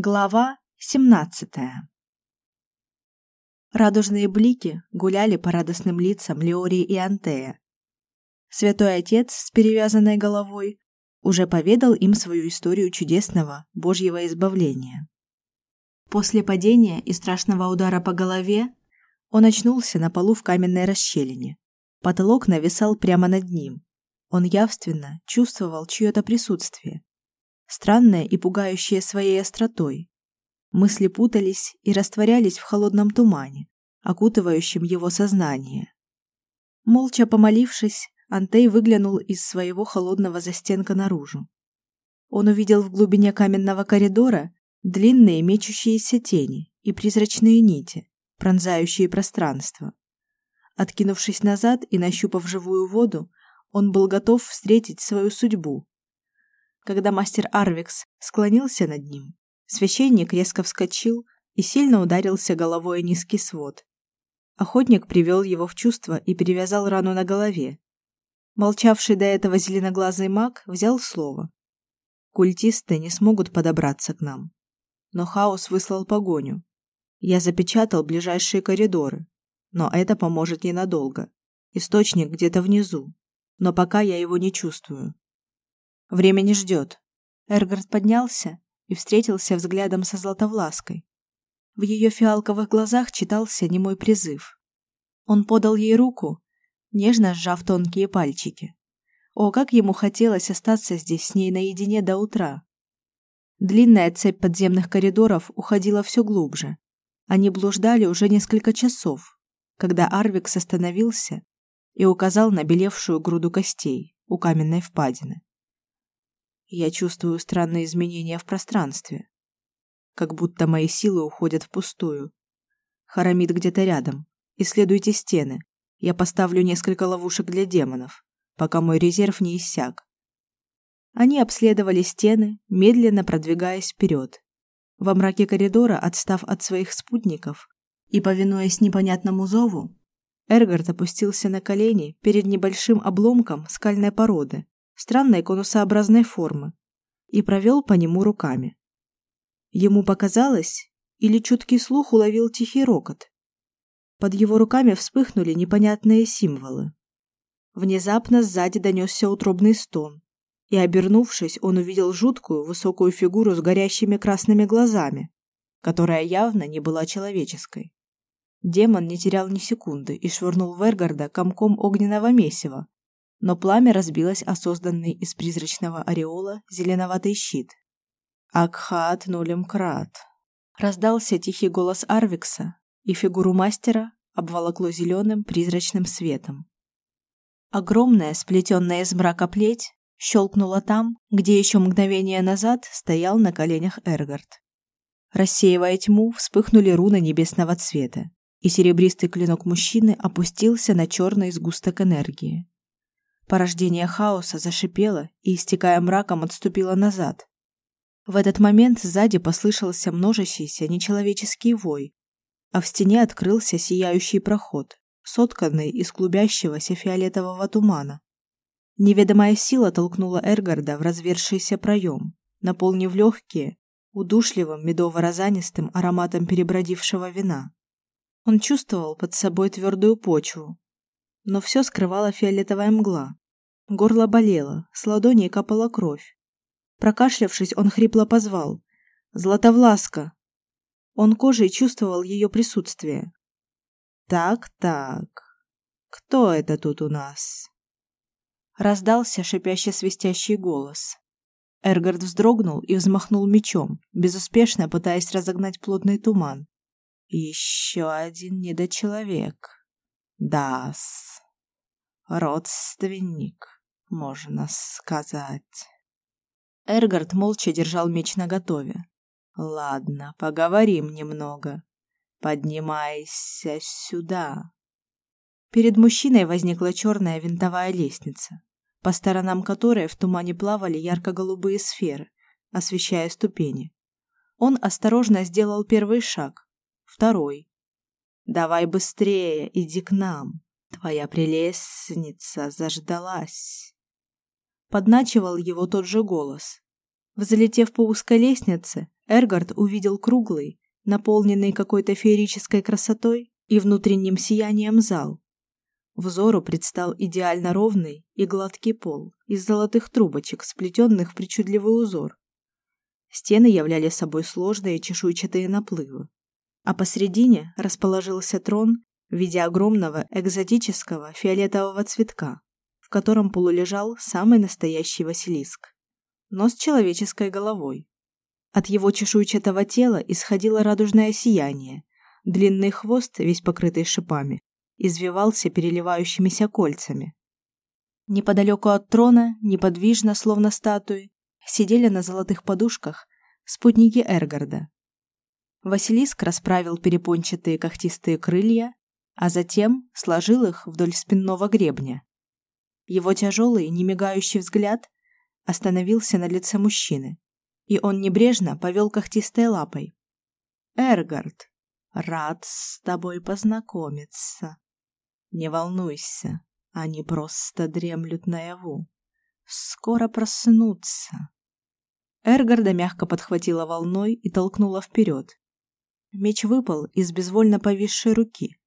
Глава 17. Радужные блики гуляли по радостным лицам Леории и Антея. Святой Отец с перевязанной головой уже поведал им свою историю чудесного Божьего избавления. После падения и страшного удара по голове он очнулся на полу в каменной расщелине. Потолок нависал прямо над ним. Он явственно чувствовал чье-то присутствие, странное и пугающее своей остротой. Мысли путались и растворялись в холодном тумане, окутывающем его сознание. Молча помолившись, Антей выглянул из своего холодного застенка наружу. Он увидел в глубине каменного коридора длинные мечущиеся тени и призрачные нити, пронзающие пространство. Откинувшись назад и нащупав живую воду, он был готов встретить свою судьбу, когда мастер Арвикс склонился над ним, священник резко вскочил и сильно ударился головой о низкий свод. Охотник привел его в чувство и перевязал рану на голове. Молчавший до этого зеленоглазый маг взял слово. Культисты не смогут подобраться к нам. Но хаос выслал погоню. Я запечатал ближайшие коридоры, но это поможет ненадолго. Источник где-то внизу, но пока я его не чувствую. Время не ждет. Эргард поднялся и встретился взглядом со Златовлаской. В ее фиалковых глазах читался немой призыв. Он подал ей руку, нежно сжав тонкие пальчики. О, как ему хотелось остаться здесь с ней наедине до утра. Длинная цепь подземных коридоров уходила все глубже. Они блуждали уже несколько часов, когда Арвикс остановился и указал на белевшую груду костей у каменной впадины. Я чувствую странные изменения в пространстве. Как будто мои силы уходят впустую. Харамид где-то рядом. Исследуйте стены. Я поставлю несколько ловушек для демонов, пока мой резерв не иссяк. Они обследовали стены, медленно продвигаясь вперед. Во мраке коридора, отстав от своих спутников и повинуясь непонятному зову, Эргард опустился на колени перед небольшим обломком скальной породы, странной конусообразной формы и провел по нему руками. Ему показалось, или чуткий слух уловил тихий рокот. Под его руками вспыхнули непонятные символы. Внезапно сзади донесся утробный стон, и, обернувшись, он увидел жуткую высокую фигуру с горящими красными глазами, которая явно не была человеческой. Демон не терял ни секунды и швырнул Вергарда комком огненного месива, но пламя разбилось о созданный из призрачного ореола зеленоватый щит. «Акхат нулем крат!» Раздался тихий голос Арвикса, и фигуру мастера обволокло зеленым призрачным светом. Огромная, сплетенная из мрака плеть, щелкнула там, где еще мгновение назад стоял на коленях Эргард. Рассеивая тьму, вспыхнули руны небесного цвета, и серебристый клинок мужчины опустился на черный сгусток энергии. Порождение хаоса зашипело и, истекая мраком, отступило назад. В этот момент сзади послышался множащийся нечеловеческий вой, а в стене открылся сияющий проход, сотканный из клубящегося фиолетового тумана. Неведомая сила толкнула Эргарда в развершийся проем, наполнив легкие удушливым медово-розанистым ароматом перебродившего вина. Он чувствовал под собой твердую почву, но все скрывала фиолетовая мгла. Горло болело, с ладони капала кровь. Прокашлявшись, он хрипло позвал: "Златовласка!" Он кожей чувствовал ее присутствие. Так, так. Кто это тут у нас? Раздался шипящий свистящий голос. Эргард вздрогнул и взмахнул мечом, безуспешно пытаясь разогнать плотный туман. Еще один недочеловек. Дас. Родственник, можно сказать. Эргард молча держал меч наготове. Ладно, поговорим немного. Поднимайся сюда. Перед мужчиной возникла черная винтовая лестница, по сторонам которой в тумане плавали ярко-голубые сферы, освещая ступени. Он осторожно сделал первый шаг, второй. Давай быстрее, иди к нам. Твоя прелестница заждалась. Подначивал его тот же голос. Взлетев по узкой лестнице, Эргард увидел круглый, наполненный какой-то феерической красотой и внутренним сиянием зал. Взору предстал идеально ровный и гладкий пол из золотых трубочек, сплетенных в причудливый узор. Стены являли собой сложные чешуйчатые наплывы, а посредине расположился трон в виде огромного экзотического фиолетового цветка, в котором полулежал самый настоящий Василиск, но с человеческой головой. От его чешуйчатого тела исходило радужное сияние, длинный хвост, весь покрытый шипами, извивался переливающимися кольцами. Неподалеку от трона, неподвижно, словно статуи, сидели на золотых подушках спутники Эргарда. Василиск расправил перепончатые когтистые крылья, а затем сложил их вдоль спинного гребня. Его тяжелый, немигающий взгляд остановился на лице мужчины, и он небрежно повел когтистой лапой. «Эргард, рад с тобой познакомиться. Не волнуйся, они просто дремлют наяву. Скоро проснутся». Эргарда мягко подхватила волной и толкнула вперед. Меч выпал из безвольно повисшей руки.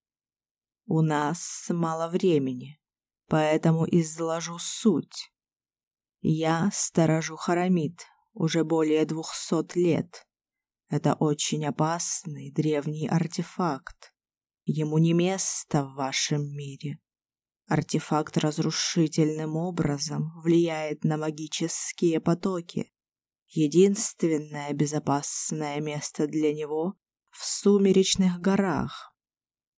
«У нас мало времени, поэтому изложу суть. Я сторожу Харамид уже более двухсот лет. Это очень опасный древний артефакт. Ему не место в вашем мире. Артефакт разрушительным образом влияет на магические потоки. Единственное безопасное место для него в сумеречных горах,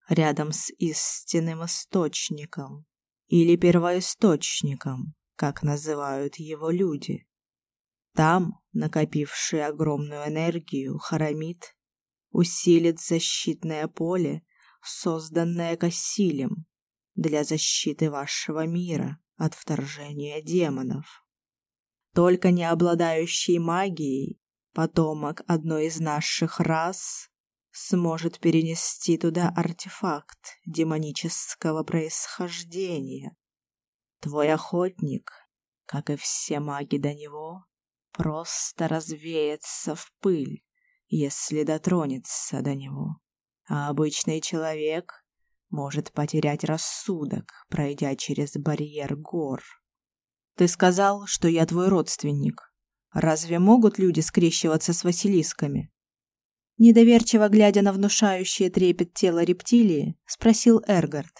рядом с истинным источником или первоисточником, как называют его люди. Там, накопивший огромную энергию, Харамид усилит защитное поле, созданное Кассилем для защиты вашего мира от вторжения демонов. Только не обладающий магией потомок одной из наших рас сможет перенести туда артефакт демонического происхождения. Твой охотник, как и все маги до него, просто развеется в пыль, если дотронется до него. А обычный человек может потерять рассудок, пройдя через барьер гор. Ты сказал, что я твой родственник. Разве могут люди скрещиваться с василисками? Недоверчиво глядя на внушающее трепет тело рептилии, спросил Эргард.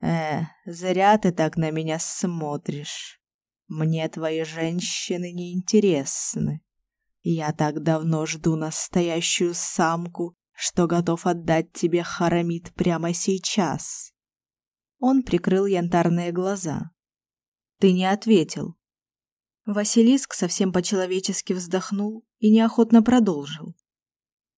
«Э, зря ты так на меня смотришь. Мне твои женщины не интересны. Я так давно жду настоящую самку, что готов отдать тебе харамид прямо сейчас». Он прикрыл янтарные глаза. «Ты не ответил». Василиск совсем по-человечески вздохнул и неохотно продолжил.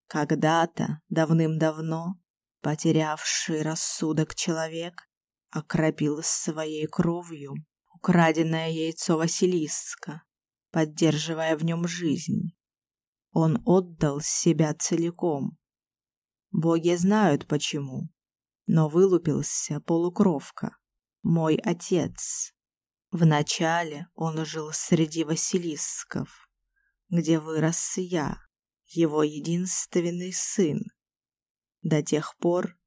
Когда-то, давным-давно, потерявший рассудок человек окропил своей кровью украденное яйцо Василиска, поддерживая в нем жизнь. Он отдал себя целиком. Боги знают почему, но вылупился полукровка, мой отец. Вначале он жил среди Василисков, где вырос я, его единственный сын. До тех пор,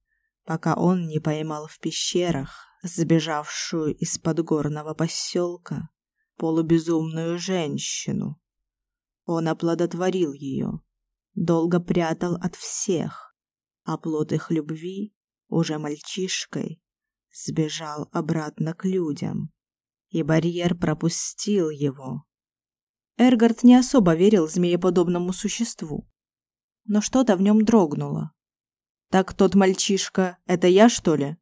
пока он не поймал в пещерах сбежавшую из подгорного поселка полубезумную женщину. Он оплодотворил ее, долго прятал от всех, а плод их любви, уже мальчишкой, сбежал обратно к людям, и барьер пропустил его, Эргард не особо верил змееподобному существу. Но что-то в нем дрогнуло. «Так тот мальчишка — это я, что ли?»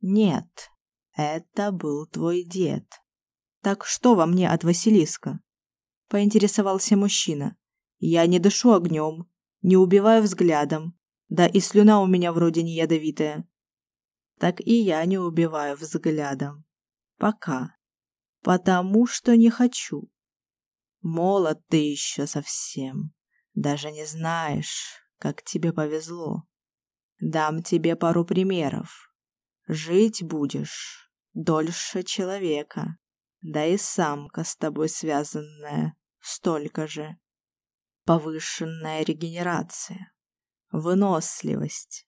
«Нет, это был твой дед». «Так что во мне от Василиска?» — поинтересовался мужчина. «Я не дышу огнем, не убиваю взглядом, да и слюна у меня вроде не ядовитая». «Так и я не убиваю взглядом. Пока. Потому что не хочу. Молод ты еще совсем. Даже не знаешь, как тебе повезло. Дам тебе пару примеров. Жить будешь дольше человека. Да и самка с тобой связанная столько же. повышенная регенерация, выносливость,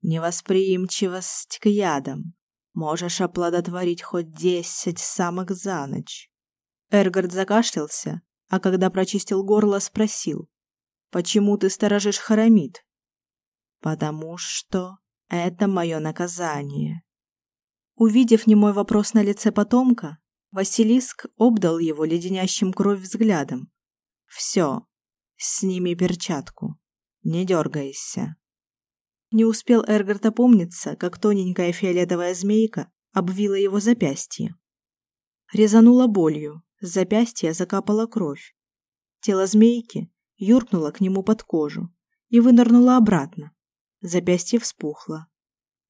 невосприимчивость к ядам. Можешь оплодотворить хоть десять самок за ночь. Эргард закашлялся, а когда прочистил горло, спросил. «Почему ты сторожишь Харамид?» «Потому что это мое наказание». Увидев немой вопрос на лице потомка, Василиск обдал его леденящим кровь взглядом. «Все, сними перчатку, не дергайся». Не успел Эргард опомниться, как тоненькая фиолетовая змейка обвила его запястье. Резанула болью, с запястья закапала кровь. Тело змейки юркнуло к нему под кожу и вынырнуло обратно. Запястье вспухло.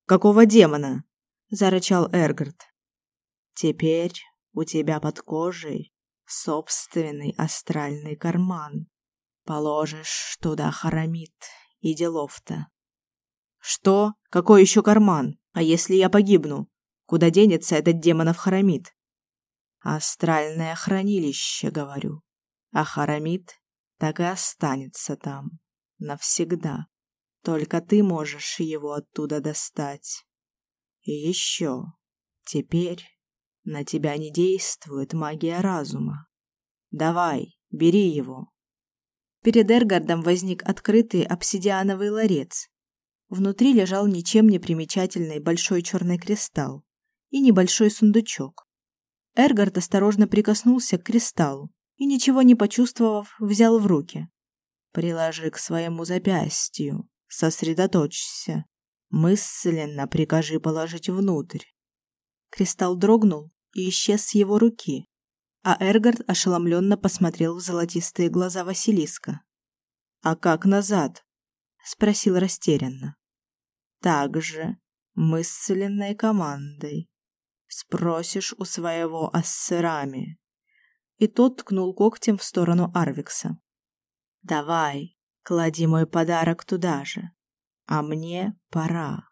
«Какого демона?» – зарычал Эргард. «Теперь у тебя под кожей собственный астральный карман. Положишь туда харамит и делов-то. Что? Какой еще карман? А если я погибну? Куда денется этот демонов харамит? Астральное хранилище, говорю. А харамит так и останется там. Навсегда. Только ты можешь его оттуда достать. И еще. Теперь на тебя не действует магия разума. Давай, бери его. Перед Эргардом возник открытый обсидиановый ларец. Внутри лежал ничем не примечательный большой черный кристалл и небольшой сундучок. Эргард осторожно прикоснулся к кристаллу и, ничего не почувствовав, взял в руки. «Приложи к своему запястью, сосредоточься, мысленно прикажи положить внутрь». Кристалл дрогнул и исчез с его руки, а Эргард ошеломленно посмотрел в золотистые глаза Василиска. «А как назад?» — спросил растерянно. «Так же, мысленной командой. Спросишь у своего ассерами». И тот ткнул когтем в сторону Арвикса. «Давай, клади мой подарок туда же. А мне пора».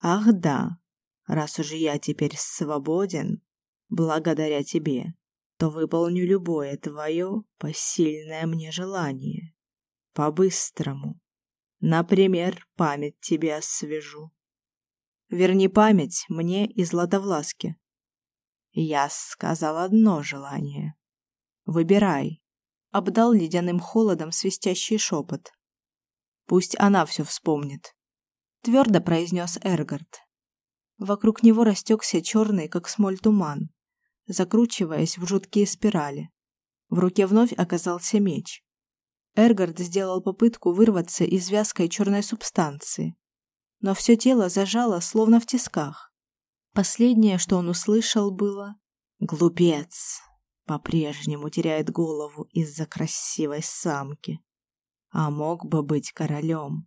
«Ах да, раз уж я теперь свободен, благодаря тебе, то выполню любое твое посильное мне желание. По-быстрому. Например, память тебе освежу. Верни память мне и Златовласке. Я сказал одно желание. Выбирай. Обдал ледяным холодом свистящий шепот. Пусть она все вспомнит. Твердо произнес Эргард. Вокруг него растекся черный, как смоль, туман закручиваясь в жуткие спирали. В руке вновь оказался меч. Эргард сделал попытку вырваться из вязкой черной субстанции, но все тело зажало, словно в тисках. Последнее, что он услышал, было «Глупец!» по-прежнему теряет голову из-за красивой самки. А мог бы быть королем.